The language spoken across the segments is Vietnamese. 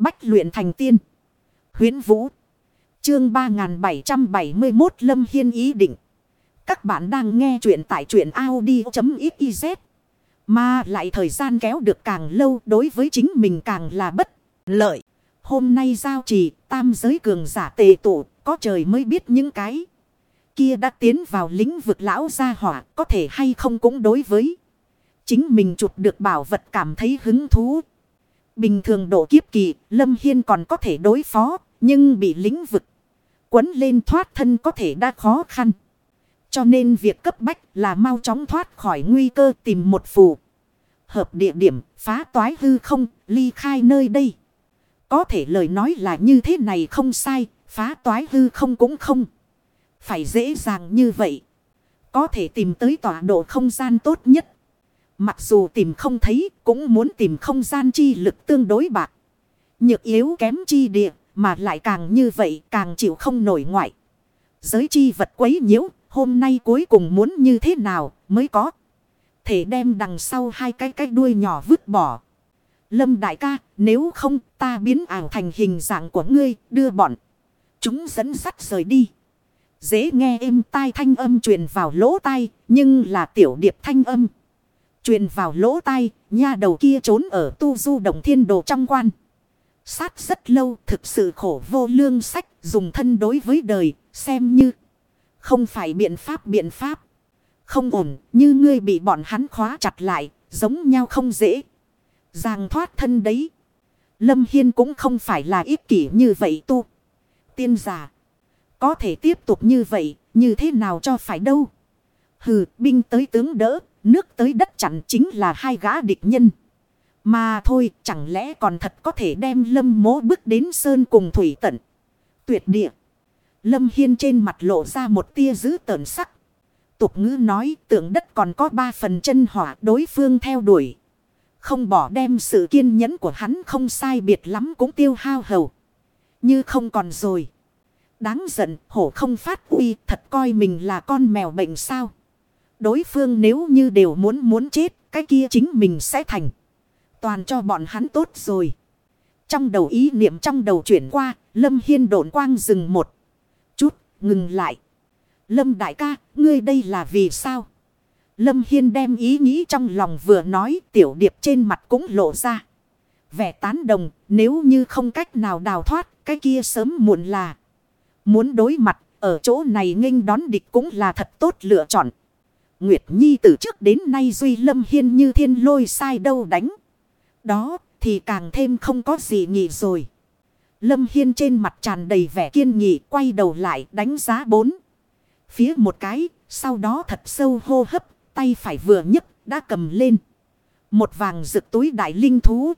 Bách luyện thành tiên. Huyến Vũ. Chương 3771 Lâm Hiên ý định. Các bạn đang nghe truyện tại truyện Audi.xyz. Mà lại thời gian kéo được càng lâu, đối với chính mình càng là bất lợi. Hôm nay giao trì, tam giới cường giả tề tụ, có trời mới biết những cái. Kia đã tiến vào lĩnh vực lão gia hỏa, có thể hay không cũng đối với. Chính mình chụp được bảo vật cảm thấy hứng thú. Bình thường độ kiếp kỳ, Lâm Hiên còn có thể đối phó, nhưng bị lĩnh vực quấn lên thoát thân có thể đã khó khăn. Cho nên việc cấp bách là mau chóng thoát khỏi nguy cơ tìm một phù. Hợp địa điểm, phá toái hư không, ly khai nơi đây. Có thể lời nói là như thế này không sai, phá toái hư không cũng không. Phải dễ dàng như vậy. Có thể tìm tới tọa độ không gian tốt nhất. Mặc dù tìm không thấy, cũng muốn tìm không gian chi lực tương đối bạc. Nhược yếu kém chi địa, mà lại càng như vậy càng chịu không nổi ngoại. Giới chi vật quấy nhiễu, hôm nay cuối cùng muốn như thế nào mới có. Thể đem đằng sau hai cái cái đuôi nhỏ vứt bỏ. Lâm đại ca, nếu không ta biến ảo thành hình dạng của ngươi, đưa bọn. Chúng dẫn sắt rời đi. Dễ nghe êm tai thanh âm truyền vào lỗ tai, nhưng là tiểu điệp thanh âm. Truyền vào lỗ tai, nha đầu kia trốn ở tu du động thiên đồ trong quan. Sát rất lâu, thực sự khổ vô lương sách, dùng thân đối với đời, xem như không phải biện pháp biện pháp. Không ổn, như ngươi bị bọn hắn khóa chặt lại, giống nhau không dễ. Giàng thoát thân đấy. Lâm Hiên cũng không phải là ích kỷ như vậy tu. Tiên giả. Có thể tiếp tục như vậy, như thế nào cho phải đâu. Hừ, binh tới tướng đỡ, Nước tới đất chặn chính là hai gã địch nhân. Mà thôi, chẳng lẽ còn thật có thể đem lâm mố bước đến sơn cùng thủy tận. Tuyệt địa. Lâm Hiên trên mặt lộ ra một tia dữ tợn sắc. Tục ngữ nói, tượng đất còn có ba phần chân hỏa, đối phương theo đuổi. Không bỏ đem sự kiên nhẫn của hắn không sai biệt lắm cũng tiêu hao hầu. Như không còn rồi. Đáng giận, hổ không phát uy, thật coi mình là con mèo bệnh sao. Đối phương nếu như đều muốn muốn chết, cái kia chính mình sẽ thành. Toàn cho bọn hắn tốt rồi. Trong đầu ý niệm trong đầu chuyển qua, Lâm Hiên độn quang dừng một chút, ngừng lại. Lâm đại ca, ngươi đây là vì sao? Lâm Hiên đem ý nghĩ trong lòng vừa nói tiểu điệp trên mặt cũng lộ ra. Vẻ tán đồng, nếu như không cách nào đào thoát, cái kia sớm muộn là. Muốn đối mặt, ở chỗ này nghênh đón địch cũng là thật tốt lựa chọn. Nguyệt Nhi từ trước đến nay Duy Lâm Hiên như thiên lôi sai đâu đánh. Đó thì càng thêm không có gì nghỉ rồi. Lâm Hiên trên mặt tràn đầy vẻ kiên nghị quay đầu lại đánh giá bốn. Phía một cái, sau đó thật sâu hô hấp, tay phải vừa nhấc đã cầm lên. Một vàng rực túi đại linh thú.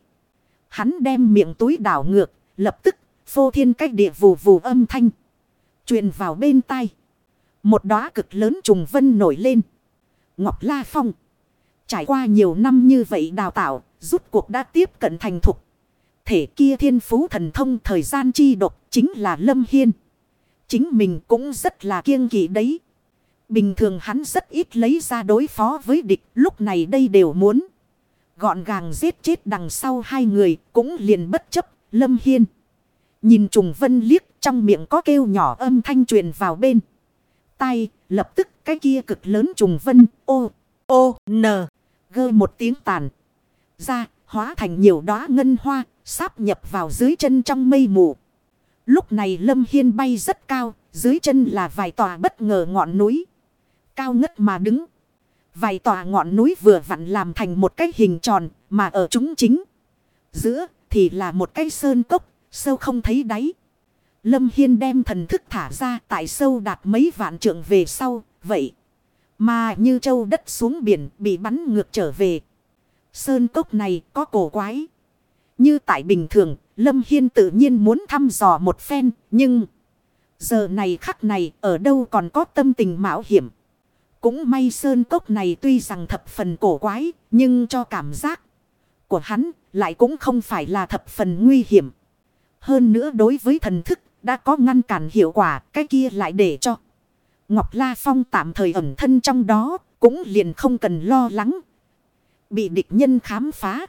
Hắn đem miệng túi đảo ngược, lập tức phô thiên cách địa vù vù âm thanh. truyền vào bên tai. Một đóa cực lớn trùng vân nổi lên. Ngọc La Phong. Trải qua nhiều năm như vậy đào tạo, rút cuộc đã tiếp cận thành thục. Thể kia thiên phú thần thông thời gian chi độc chính là Lâm Hiên. Chính mình cũng rất là kiêng kỵ đấy. Bình thường hắn rất ít lấy ra đối phó với địch, lúc này đây đều muốn. Gọn gàng giết chết đằng sau hai người, cũng liền bất chấp, Lâm Hiên. Nhìn trùng vân liếc, trong miệng có kêu nhỏ âm thanh truyền vào bên. Tay, lập tức cái kia cực lớn trùng vân, ô, ô, n, gơ một tiếng tàn. Ra, hóa thành nhiều đóa ngân hoa, sáp nhập vào dưới chân trong mây mù. Lúc này Lâm Hiên bay rất cao, dưới chân là vài tòa bất ngờ ngọn núi. Cao ngất mà đứng. Vài tòa ngọn núi vừa vặn làm thành một cái hình tròn, mà ở chúng chính. Giữa thì là một cái sơn cốc, sâu không thấy đáy. Lâm Hiên đem thần thức thả ra tại sâu đạt mấy vạn trượng về sau, vậy. Mà như châu đất xuống biển bị bắn ngược trở về. Sơn cốc này có cổ quái. Như tại bình thường, Lâm Hiên tự nhiên muốn thăm dò một phen, nhưng... Giờ này khắc này, ở đâu còn có tâm tình mạo hiểm. Cũng may sơn cốc này tuy rằng thập phần cổ quái, nhưng cho cảm giác của hắn lại cũng không phải là thập phần nguy hiểm. Hơn nữa đối với thần thức đã có ngăn cản hiệu quả, cái kia lại để cho. Ngọc La Phong tạm thời ẩn thân trong đó, cũng liền không cần lo lắng. Bị địch nhân khám phá.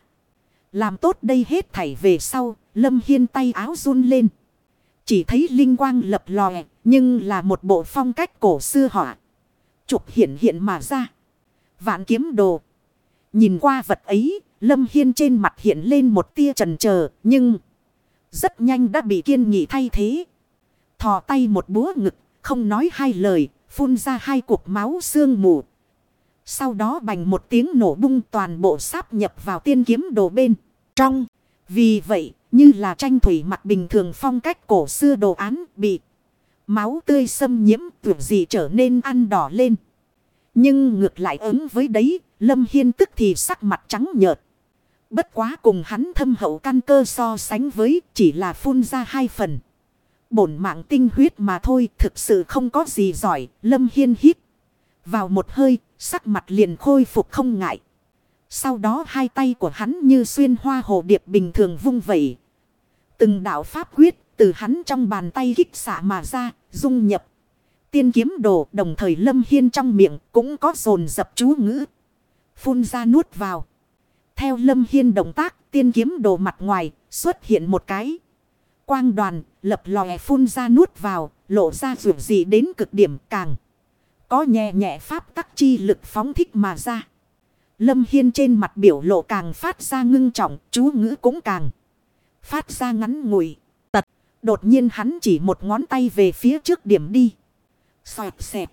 Làm tốt đây hết thảy về sau, Lâm Hiên tay áo run lên. Chỉ thấy linh quang lập lòe, nhưng là một bộ phong cách cổ xưa họa. Trục hiện hiện mà ra. Vạn kiếm đồ. Nhìn qua vật ấy, Lâm Hiên trên mặt hiện lên một tia trần chờ nhưng rất nhanh đã bị kiên nghị thay thế. Thò tay một búa ngực, không nói hai lời, phun ra hai cục máu xương mù. Sau đó bành một tiếng nổ bung toàn bộ sáp nhập vào tiên kiếm đồ bên trong. Vì vậy, như là tranh thủy mặt bình thường phong cách cổ xưa đồ án bị máu tươi xâm nhiễm tuyệt gì trở nên ăn đỏ lên. Nhưng ngược lại ứng với đấy, Lâm Hiên tức thì sắc mặt trắng nhợt. Bất quá cùng hắn thâm hậu căn cơ so sánh với chỉ là phun ra hai phần. Bổn mạng tinh huyết mà thôi thực sự không có gì giỏi. Lâm Hiên hít vào một hơi sắc mặt liền khôi phục không ngại. Sau đó hai tay của hắn như xuyên hoa hồ điệp bình thường vung vẩy. Từng đạo pháp quyết từ hắn trong bàn tay kích xạ mà ra, dung nhập. Tiên kiếm đồ đồng thời lâm hiên trong miệng cũng có dồn dập chú ngữ. Phun ra nuốt vào. Theo lâm hiên động tác tiên kiếm đồ mặt ngoài xuất hiện một cái. Quang đoàn lập lòe phun ra nuốt vào lộ ra rượu gì đến cực điểm càng. Có nhẹ nhẹ pháp tắc chi lực phóng thích mà ra. Lâm Hiên trên mặt biểu lộ càng phát ra ngưng trọng, chú ngữ cũng càng phát ra ngắn ngủi. Tật, đột nhiên hắn chỉ một ngón tay về phía trước điểm đi. Xoẹt xẹp.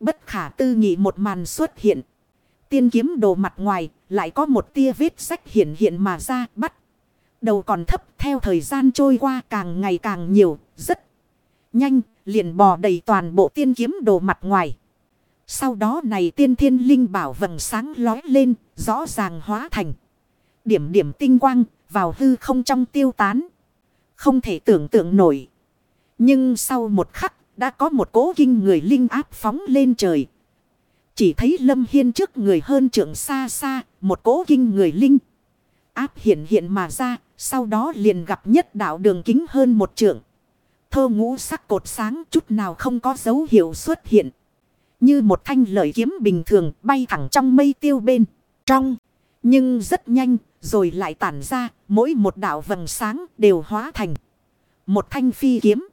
Bất khả tư nghị một màn xuất hiện. Tiên kiếm đồ mặt ngoài, lại có một tia vết sách hiện hiện mà ra, bắt. Đầu còn thấp theo thời gian trôi qua càng ngày càng nhiều, rất nhanh, liền bò đầy toàn bộ tiên kiếm đồ mặt ngoài. Sau đó này tiên thiên linh bảo vầng sáng lói lên, rõ ràng hóa thành. Điểm điểm tinh quang, vào hư không trong tiêu tán. Không thể tưởng tượng nổi. Nhưng sau một khắc, đã có một cố kinh người linh áp phóng lên trời. Chỉ thấy lâm hiên trước người hơn trưởng xa xa, một cố kinh người linh. Áp hiện hiện mà ra, sau đó liền gặp nhất đạo đường kính hơn một trượng. Thơ ngũ sắc cột sáng chút nào không có dấu hiệu xuất hiện. Như một thanh lợi kiếm bình thường bay thẳng trong mây tiêu bên. Trong. Nhưng rất nhanh. Rồi lại tản ra. Mỗi một đạo vầng sáng đều hóa thành. Một thanh phi kiếm.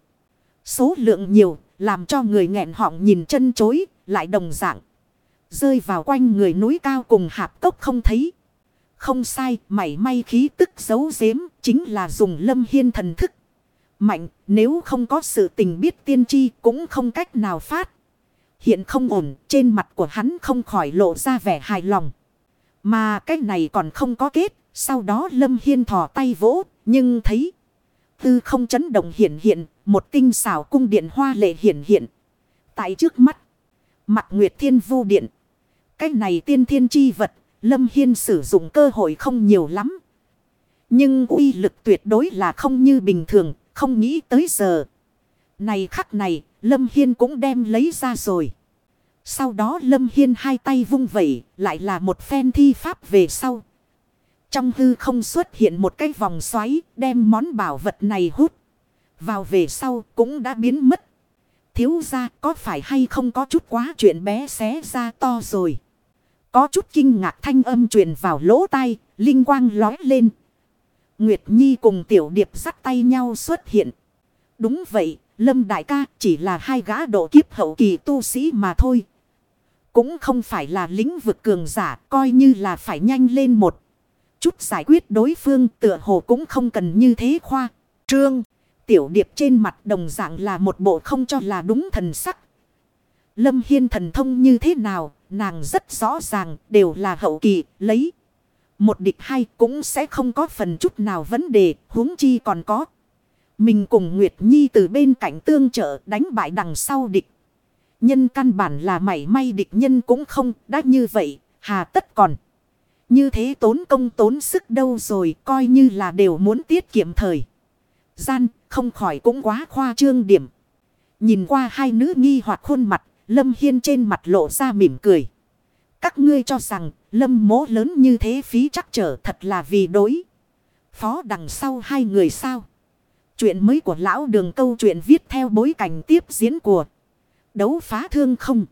Số lượng nhiều. Làm cho người nghẹn họng nhìn chân chối. Lại đồng dạng. Rơi vào quanh người núi cao cùng hạp cốc không thấy. Không sai. Mảy may khí tức giấu giếm. Chính là dùng lâm hiên thần thức. Mạnh. Nếu không có sự tình biết tiên tri. Cũng không cách nào phát hiện không ổn, trên mặt của hắn không khỏi lộ ra vẻ hài lòng. Mà cái này còn không có kết, sau đó Lâm Hiên thò tay vỗ, nhưng thấy tư không chấn động hiện hiện, một tinh xảo cung điện hoa lệ hiện hiện. Tại trước mắt, mặt Nguyệt Thiên Vu Điện. Cái này tiên thiên chi vật, Lâm Hiên sử dụng cơ hội không nhiều lắm. Nhưng uy lực tuyệt đối là không như bình thường, không nghĩ tới giờ. Này khắc này, Lâm Hiên cũng đem lấy ra rồi. Sau đó Lâm Hiên hai tay vung vẩy, lại là một phen thi pháp về sau. Trong hư không xuất hiện một cái vòng xoáy, đem món bảo vật này hút. Vào về sau cũng đã biến mất. Thiếu ra có phải hay không có chút quá chuyện bé xé ra to rồi. Có chút kinh ngạc thanh âm truyền vào lỗ tai, linh quang lói lên. Nguyệt Nhi cùng Tiểu Điệp sắt tay nhau xuất hiện. Đúng vậy, Lâm Đại ca chỉ là hai gã độ kiếp hậu kỳ tu sĩ mà thôi. Cũng không phải là lĩnh vực cường giả coi như là phải nhanh lên một. Chút giải quyết đối phương tựa hồ cũng không cần như thế khoa. Trương, tiểu điệp trên mặt đồng dạng là một bộ không cho là đúng thần sắc. Lâm Hiên thần thông như thế nào, nàng rất rõ ràng đều là hậu kỳ, lấy. Một địch hai cũng sẽ không có phần chút nào vấn đề, huống chi còn có. Mình cùng Nguyệt Nhi từ bên cạnh tương trợ đánh bại đằng sau địch. Nhân căn bản là mảy may địch nhân cũng không, đã như vậy, hà tất còn. Như thế tốn công tốn sức đâu rồi, coi như là đều muốn tiết kiệm thời. Gian, không khỏi cũng quá khoa trương điểm. Nhìn qua hai nữ nghi hoặc khuôn mặt, Lâm Hiên trên mặt lộ ra mỉm cười. Các ngươi cho rằng, Lâm mố lớn như thế phí chắc trở thật là vì đối. Phó đằng sau hai người sao? Chuyện mới của lão đường câu chuyện viết theo bối cảnh tiếp diễn của đấu phá thương không.